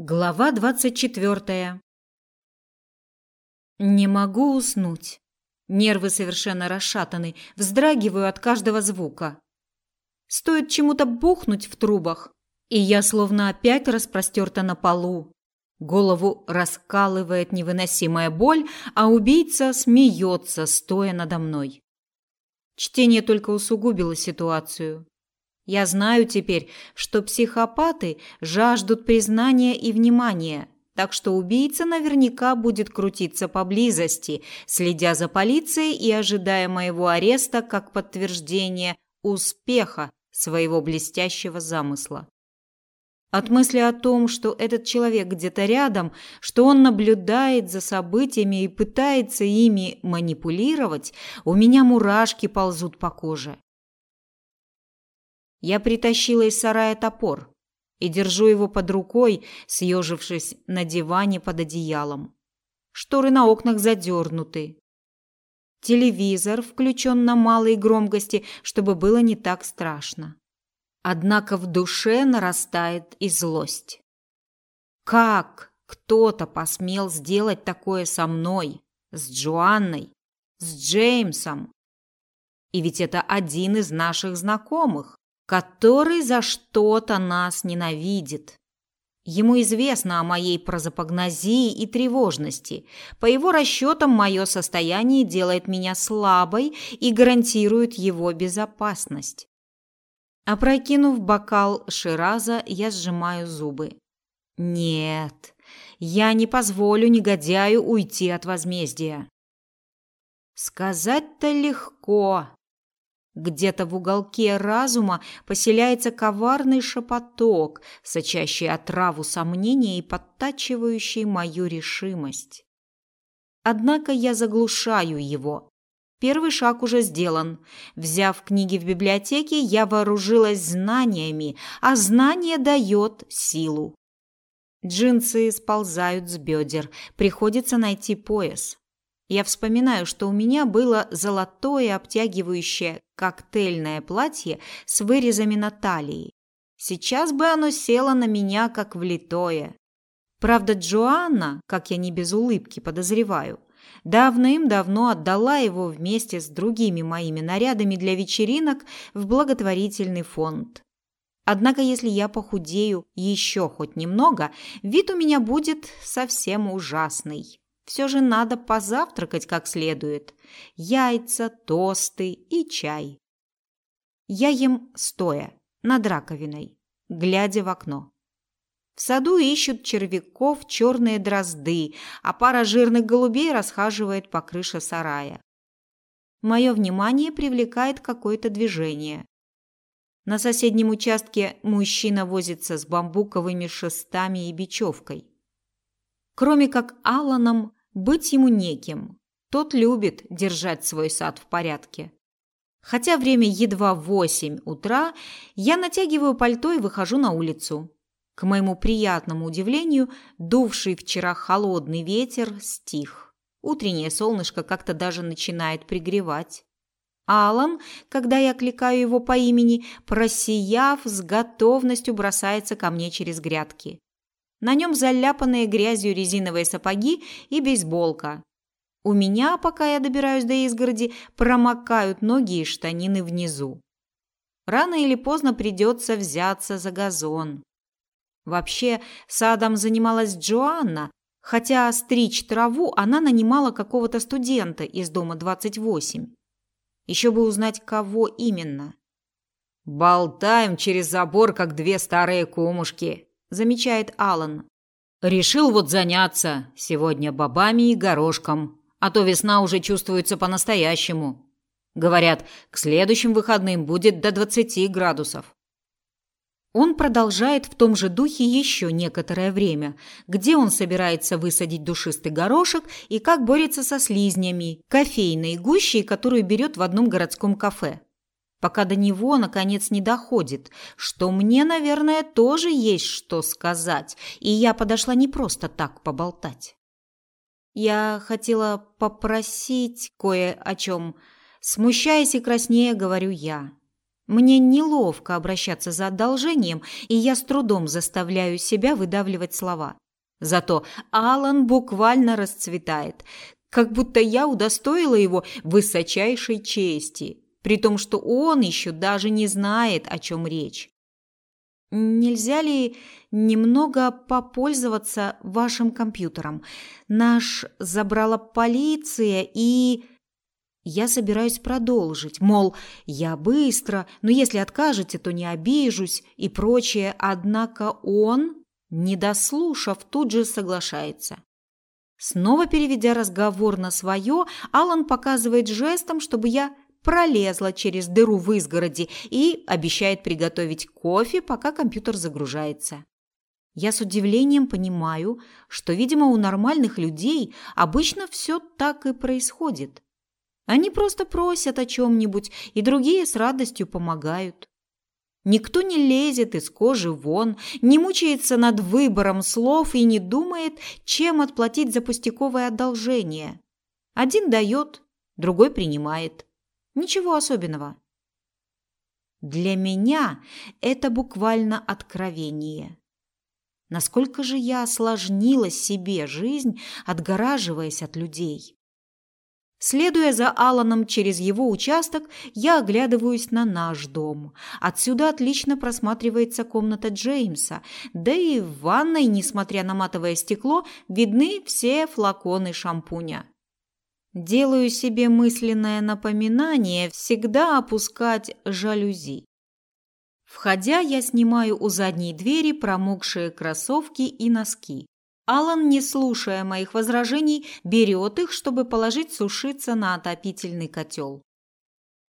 Глава двадцать четвертая. Не могу уснуть. Нервы совершенно расшатаны, вздрагиваю от каждого звука. Стоит чему-то бухнуть в трубах, и я словно опять распростерта на полу. Голову раскалывает невыносимая боль, а убийца смеется, стоя надо мной. Чтение только усугубило ситуацию. Я знаю теперь, что психопаты жаждут признания и внимания, так что убийца наверняка будет крутиться поблизости, следя за полицией и ожидая моего ареста как подтверждение успеха своего блестящего замысла. От мысли о том, что этот человек где-то рядом, что он наблюдает за событиями и пытается ими манипулировать, у меня мурашки ползут по коже. Я притащила из сарая топор и держу его под рукой, съежившись на диване под одеялом. Шторы на окнах задернуты. Телевизор включен на малой громкости, чтобы было не так страшно. Однако в душе нарастает и злость. Как кто-то посмел сделать такое со мной, с Джоанной, с Джеймсом? И ведь это один из наших знакомых который за что-то нас ненавидит. Ему известно о моей прозапогнозии и тревожности. По его расчетам, мое состояние делает меня слабой и гарантирует его безопасность. Опрокинув бокал Шираза, я сжимаю зубы. Нет, я не позволю негодяю уйти от возмездия. Сказать-то легко, где-то в уголке разума поселяется коварный шепоток, сочащий отраву сомнения и подтачивающий мою решимость. Однако я заглушаю его. Первый шаг уже сделан. Взяв книги в библиотеке, я вооружилась знаниями, а знание дает силу. Джинсы сползают с бедер, приходится найти пояс. Я вспоминаю, что у меня было золотое обтягивающее коктейльное платье с вырезами на талии. Сейчас бы оно село на меня как влитое. Правда, Джоанна, как я не без улыбки подозреваю, давным-давно отдала его вместе с другими моими нарядами для вечеринок в благотворительный фонд. Однако, если я похудею еще хоть немного, вид у меня будет совсем ужасный. Все же надо позавтракать как следует. Яйца, тосты и чай. Я ем стоя, над раковиной, глядя в окно. В саду ищут червяков черные дрозды, а пара жирных голубей расхаживает по крыше сарая. Мое внимание привлекает какое-то движение. На соседнем участке мужчина возится с бамбуковыми шестами и бечевкой. Кроме как Алланом, быть ему неким. Тот любит держать свой сад в порядке. Хотя время едва восемь утра, я натягиваю пальто и выхожу на улицу. К моему приятному удивлению, дувший вчера холодный ветер стих. Утреннее солнышко как-то даже начинает пригревать. Алан, когда я кликаю его по имени, просияв, с готовностью бросается ко мне через грядки. На нем заляпанные грязью резиновые сапоги и бейсболка. У меня, пока я добираюсь до изгороди, промокают ноги и штанины внизу. Рано или поздно придется взяться за газон. Вообще, садом занималась Джоанна, хотя стричь траву она нанимала какого-то студента из дома 28. Еще бы узнать, кого именно. «Болтаем через забор, как две старые кумушки», замечает Алан. Решил вот заняться сегодня бобами и горошком, а то весна уже чувствуется по-настоящему. Говорят, к следующим выходным будет до 20 градусов. Он продолжает в том же духе еще некоторое время, где он собирается высадить душистый горошек и как борется со слизнями, кофейной гущей, которую берет в одном городском кафе пока до него наконец не доходит, что мне, наверное, тоже есть что сказать, и я подошла не просто так поболтать. Я хотела попросить кое о чем. Смущаясь и краснея, говорю я. Мне неловко обращаться за одолжением, и я с трудом заставляю себя выдавливать слова. Зато Алан буквально расцветает, как будто я удостоила его высочайшей чести, при том, что он еще даже не знает, о чем речь. Нельзя ли немного попользоваться вашим компьютером? Наш забрала полиция и я собираюсь продолжить, мол, я быстро, но если откажете, то не обижусь и прочее, однако он, не дослушав, тут же соглашается. Снова переведя разговор на свое, Алан показывает жестом, чтобы я пролезла через дыру в изгороди и обещает приготовить кофе, пока компьютер загружается. Я с удивлением понимаю, что, видимо, у нормальных людей обычно все так и происходит. Они просто просят о чем-нибудь, и другие с радостью помогают. Никто не лезет из кожи вон, не мучается над выбором слов и не думает, чем отплатить за пустяковое одолжение. Один дает, другой принимает. Ничего особенного. Для меня это буквально откровение. Насколько же я осложнила себе жизнь, отгораживаясь от людей. Следуя за Аланом через его участок, я оглядываюсь на наш дом. Отсюда отлично просматривается комната Джеймса, да и в ванной, несмотря на матовое стекло, видны все флаконы шампуня. Делаю себе мысленное напоминание всегда опускать жалюзи. Входя, я снимаю у задней двери промокшие кроссовки и носки. Алан, не слушая моих возражений, берет их, чтобы положить сушиться на отопительный котел.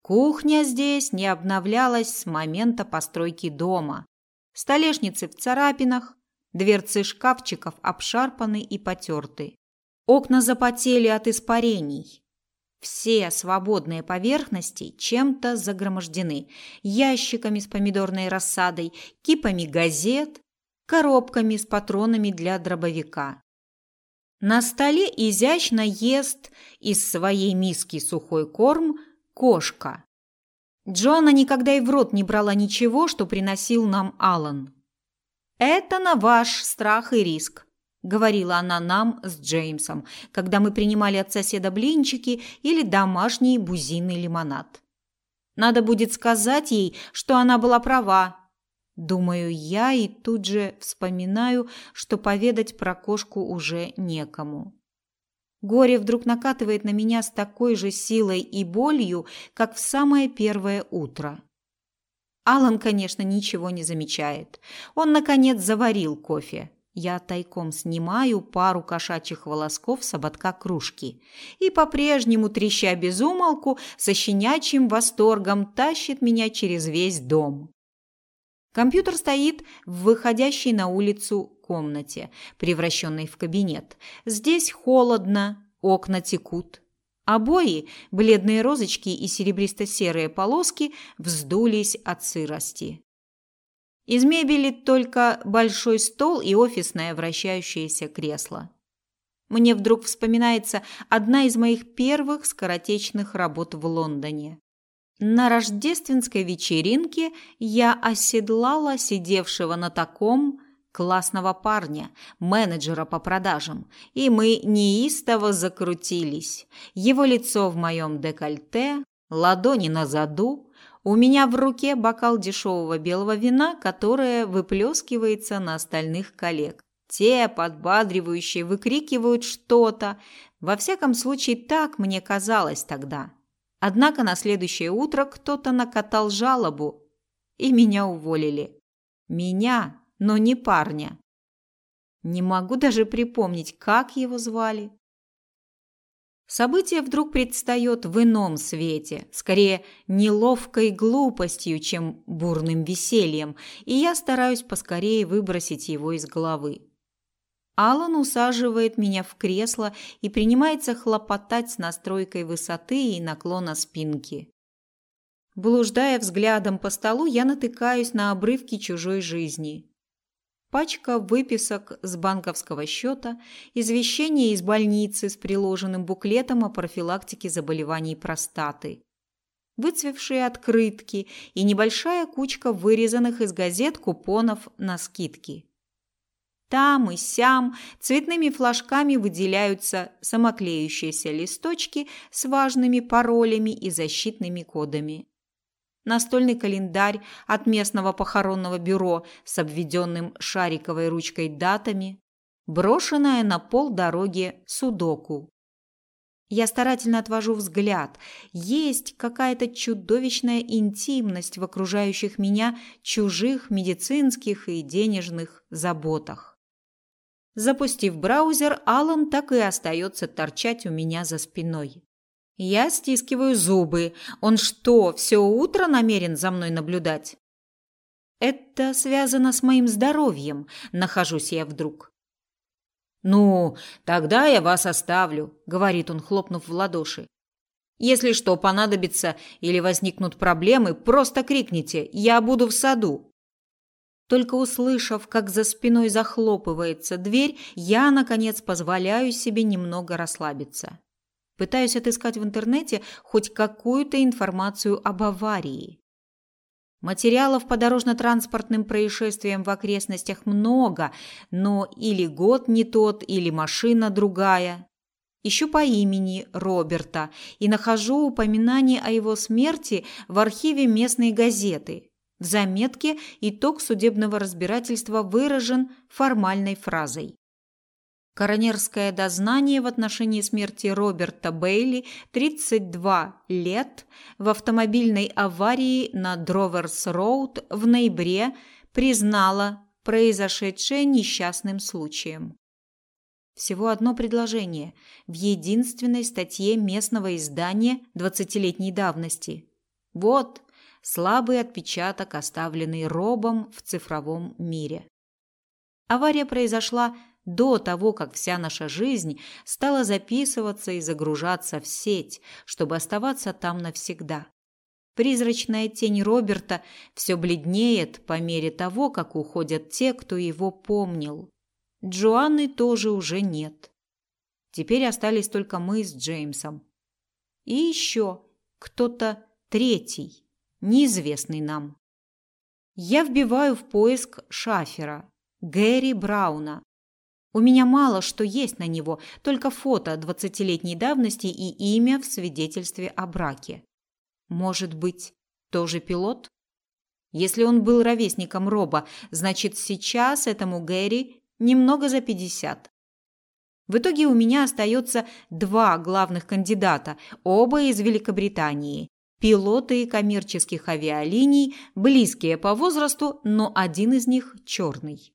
Кухня здесь не обновлялась с момента постройки дома. Столешницы в царапинах, дверцы шкафчиков обшарпаны и потерты. Окна запотели от испарений. Все свободные поверхности чем-то загромождены. Ящиками с помидорной рассадой, кипами газет, коробками с патронами для дробовика. На столе изящно ест из своей миски сухой корм кошка. Джоанна никогда и в рот не брала ничего, что приносил нам Алан. «Это на ваш страх и риск», – говорила она нам с Джеймсом, когда мы принимали от соседа блинчики или домашний бузинный лимонад. Надо будет сказать ей, что она была права, Думаю я и тут же вспоминаю, что поведать про кошку уже некому. Горе вдруг накатывает на меня с такой же силой и болью, как в самое первое утро. Алан, конечно, ничего не замечает. Он наконец заварил кофе. Я тайком снимаю пару кошачьих волосков с ободка кружки и по-прежнему треща без умолку, со щенячьим восторгом тащит меня через весь дом. Компьютер стоит в выходящей на улицу комнате, превращенной в кабинет. Здесь холодно, окна текут. Обои, бледные розочки и серебристо-серые полоски вздулись от сырости. Из мебели только большой стол и офисное вращающееся кресло. Мне вдруг вспоминается одна из моих первых скоротечных работ в Лондоне. На рождественской вечеринке я оседлала сидевшего на таком классного парня, менеджера по продажам, и мы неистово закрутились. Его лицо в моем декольте, ладони на заду, у меня в руке бокал дешевого белого вина, которое выплескивается на остальных коллег. Те, подбадривающие, выкрикивают что-то. Во всяком случае, так мне казалось тогда. Однако на следующее утро кто-то накатал жалобу, и меня уволили. Меня, но не парня. Не могу даже припомнить, как его звали. Событие вдруг предстает в ином свете, скорее неловкой глупостью, чем бурным весельем, и я стараюсь поскорее выбросить его из головы. Алан усаживает меня в кресло и принимается хлопотать с настройкой высоты и наклона спинки. Блуждая взглядом по столу, я натыкаюсь на обрывки чужой жизни. Пачка выписок с банковского счета, извещение из больницы с приложенным буклетом о профилактике заболеваний простаты. выцвевшие открытки и небольшая кучка вырезанных из газет купонов на скидки. Там и сям цветными флажками выделяются самоклеющиеся листочки с важными паролями и защитными кодами. Настольный календарь от местного похоронного бюро с обведенным шариковой ручкой датами, брошенная на пол дороги судоку. Я старательно отвожу взгляд. Есть какая-то чудовищная интимность в окружающих меня чужих медицинских и денежных заботах. Запустив браузер, Алан так и остается торчать у меня за спиной. Я стискиваю зубы. Он что, все утро намерен за мной наблюдать? Это связано с моим здоровьем, нахожусь я вдруг. Ну, тогда я вас оставлю, говорит он, хлопнув в ладоши. Если что понадобится или возникнут проблемы, просто крикните: "Я буду в саду". Только услышав, как за спиной захлопывается дверь, я наконец позволяю себе немного расслабиться. Пытаюсь отыскать в интернете хоть какую-то информацию об аварии. Материалов по дорожно-транспортным происшествиям в окрестностях много, но или год не тот, или машина другая. Ищу по имени Роберта и нахожу упоминание о его смерти в архиве местной газеты. В заметке итог судебного разбирательства выражен формальной фразой. Коронерское дознание в отношении смерти Роберта Бейли, 32 лет, в автомобильной аварии на Дроверс-Роуд в ноябре признало произошедшее несчастным случаем. Всего одно предложение в единственной статье местного издания 20-летней давности. Вот слабый отпечаток, оставленный Робом в цифровом мире. Авария произошла до того, как вся наша жизнь стала записываться и загружаться в сеть, чтобы оставаться там навсегда. Призрачная тень Роберта все бледнеет по мере того, как уходят те, кто его помнил. Джоанны тоже уже нет. Теперь остались только мы с Джеймсом. И еще кто-то третий неизвестный нам. Я вбиваю в поиск Шафера, Гэри Брауна. У меня мало что есть на него, только фото двадцатилетней давности и имя в свидетельстве о браке. Может быть, тоже пилот? Если он был ровесником Роба, значит, сейчас этому Гэри немного за пятьдесят. В итоге у меня остается два главных кандидата, оба из Великобритании, Пилоты коммерческих авиалиний, близкие по возрасту, но один из них черный.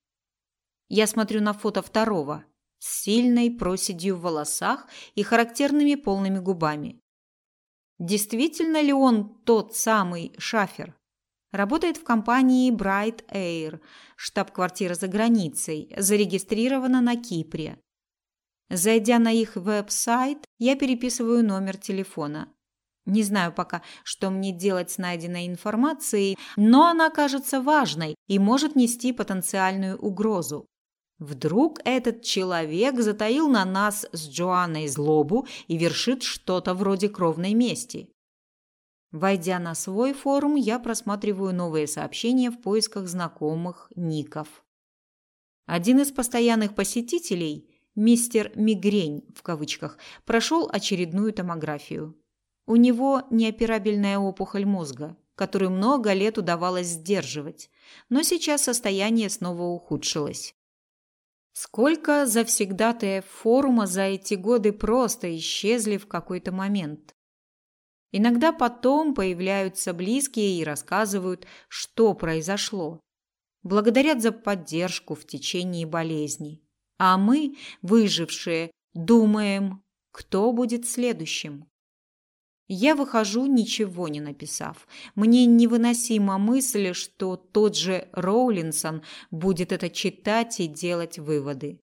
Я смотрю на фото второго с сильной проседью в волосах и характерными полными губами. Действительно ли он тот самый Шафер? Работает в компании Bright Air, штаб-квартира за границей, зарегистрирована на Кипре. Зайдя на их веб-сайт, я переписываю номер телефона. Не знаю пока, что мне делать с найденной информацией, но она кажется важной и может нести потенциальную угрозу. Вдруг этот человек затаил на нас с Джоанной злобу и вершит что-то вроде кровной мести. Войдя на свой форум, я просматриваю новые сообщения в поисках знакомых ников. Один из постоянных посетителей, мистер Мигрень в кавычках, прошел очередную томографию. У него неоперабельная опухоль мозга, которую много лет удавалось сдерживать, но сейчас состояние снова ухудшилось. Сколько завсегдатаев форума за эти годы просто исчезли в какой-то момент. Иногда потом появляются близкие и рассказывают, что произошло. Благодарят за поддержку в течение болезни. А мы, выжившие, думаем, кто будет следующим. Я выхожу, ничего не написав. Мне невыносима мысль, что тот же Роулинсон будет это читать и делать выводы.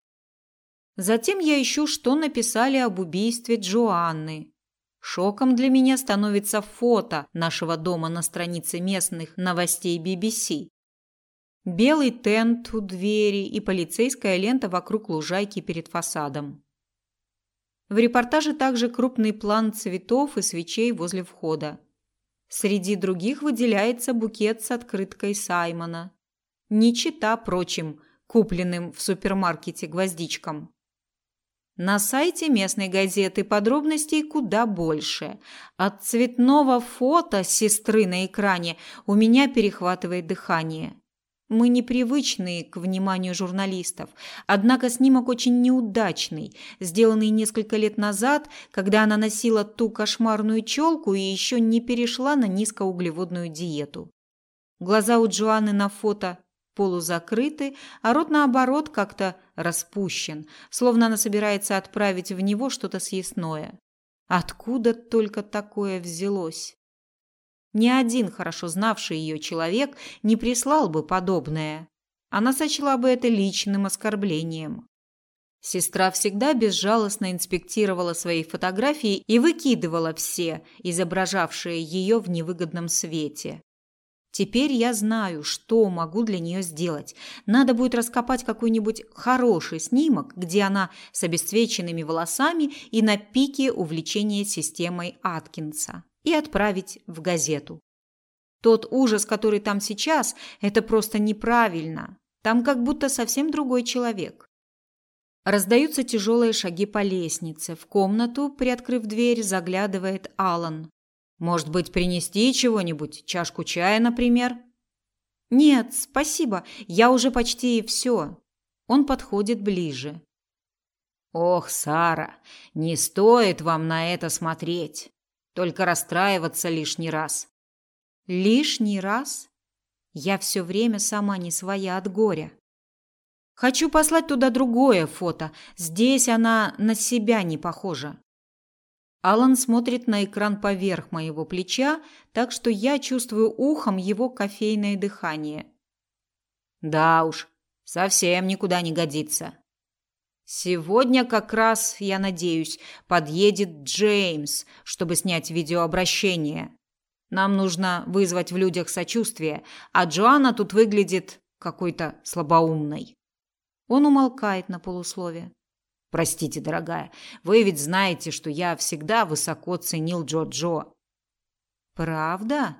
Затем я ищу, что написали об убийстве Джоанны. Шоком для меня становится фото нашего дома на странице местных новостей BBC. Белый тент у двери и полицейская лента вокруг лужайки перед фасадом. В репортаже также крупный план цветов и свечей возле входа. Среди других выделяется букет с открыткой Саймона. Не чита прочим, купленным в супермаркете гвоздичкам. На сайте местной газеты подробностей куда больше. От цветного фото сестры на экране у меня перехватывает дыхание. Мы непривычные к вниманию журналистов, однако снимок очень неудачный, сделанный несколько лет назад, когда она носила ту кошмарную челку и еще не перешла на низкоуглеводную диету. Глаза у Джоанны на фото полузакрыты, а рот наоборот как-то распущен, словно она собирается отправить в него что-то съестное. Откуда только такое взялось? Ни один хорошо знавший ее человек не прислал бы подобное. Она сочла бы это личным оскорблением. Сестра всегда безжалостно инспектировала свои фотографии и выкидывала все, изображавшие ее в невыгодном свете. Теперь я знаю, что могу для нее сделать. Надо будет раскопать какой-нибудь хороший снимок, где она с обесцвеченными волосами и на пике увлечения системой Аткинса и отправить в газету. Тот ужас, который там сейчас, это просто неправильно. Там как будто совсем другой человек. Раздаются тяжелые шаги по лестнице. В комнату, приоткрыв дверь, заглядывает Алан. Может быть, принести чего-нибудь? Чашку чая, например? Нет, спасибо. Я уже почти все. Он подходит ближе. Ох, Сара, не стоит вам на это смотреть. Только расстраиваться лишний раз. Лишний раз? Я все время сама не своя от горя. Хочу послать туда другое фото. Здесь она на себя не похожа. Алан смотрит на экран поверх моего плеча, так что я чувствую ухом его кофейное дыхание. Да уж, совсем никуда не годится. Сегодня как раз, я надеюсь, подъедет Джеймс, чтобы снять видеообращение. Нам нужно вызвать в людях сочувствие, а Джоанна тут выглядит какой-то слабоумной. Он умолкает на полуслове. Простите, дорогая, вы ведь знаете, что я всегда высоко ценил Джо-Джо. Правда?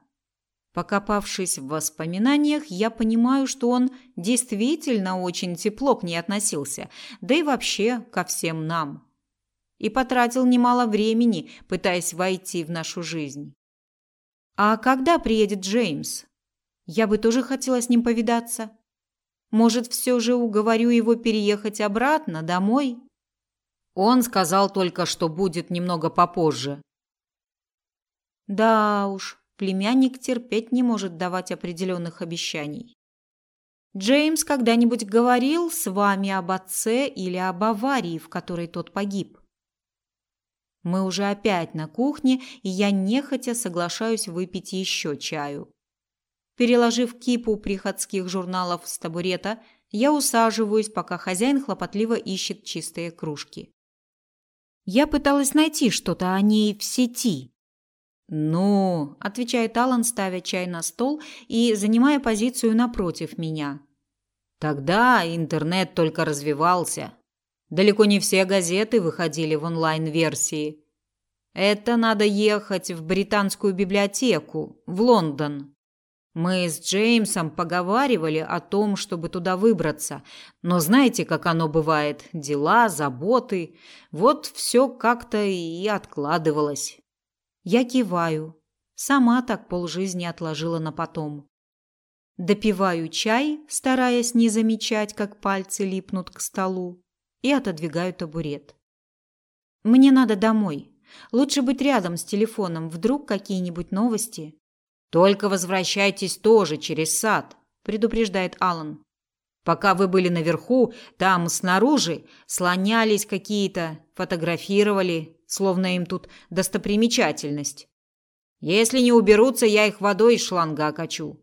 Покопавшись в воспоминаниях, я понимаю, что он действительно очень тепло к ней относился, да и вообще ко всем нам. И потратил немало времени, пытаясь войти в нашу жизнь. А когда приедет Джеймс? Я бы тоже хотела с ним повидаться. Может, все же уговорю его переехать обратно домой? Он сказал только, что будет немного попозже. Да уж, племянник терпеть не может давать определенных обещаний. Джеймс когда-нибудь говорил с вами об отце или об аварии, в которой тот погиб? Мы уже опять на кухне, и я нехотя соглашаюсь выпить еще чаю. Переложив кипу приходских журналов с табурета, я усаживаюсь, пока хозяин хлопотливо ищет чистые кружки. Я пыталась найти что-то о ней в сети, «Ну», – отвечает Алан, ставя чай на стол и занимая позицию напротив меня. «Тогда интернет только развивался. Далеко не все газеты выходили в онлайн-версии. Это надо ехать в британскую библиотеку, в Лондон. Мы с Джеймсом поговаривали о том, чтобы туда выбраться, но знаете, как оно бывает: дела, заботы, вот все как-то и откладывалось. Я киваю. Сама так полжизни отложила на потом. Допиваю чай, стараясь не замечать, как пальцы липнут к столу, и отодвигаю табурет. Мне надо домой. Лучше быть рядом с телефоном, вдруг какие-нибудь новости. Только возвращайтесь тоже через сад, предупреждает Алан. Пока вы были наверху, там снаружи слонялись какие-то, фотографировали, словно им тут достопримечательность. Если не уберутся, я их водой из шланга окачу.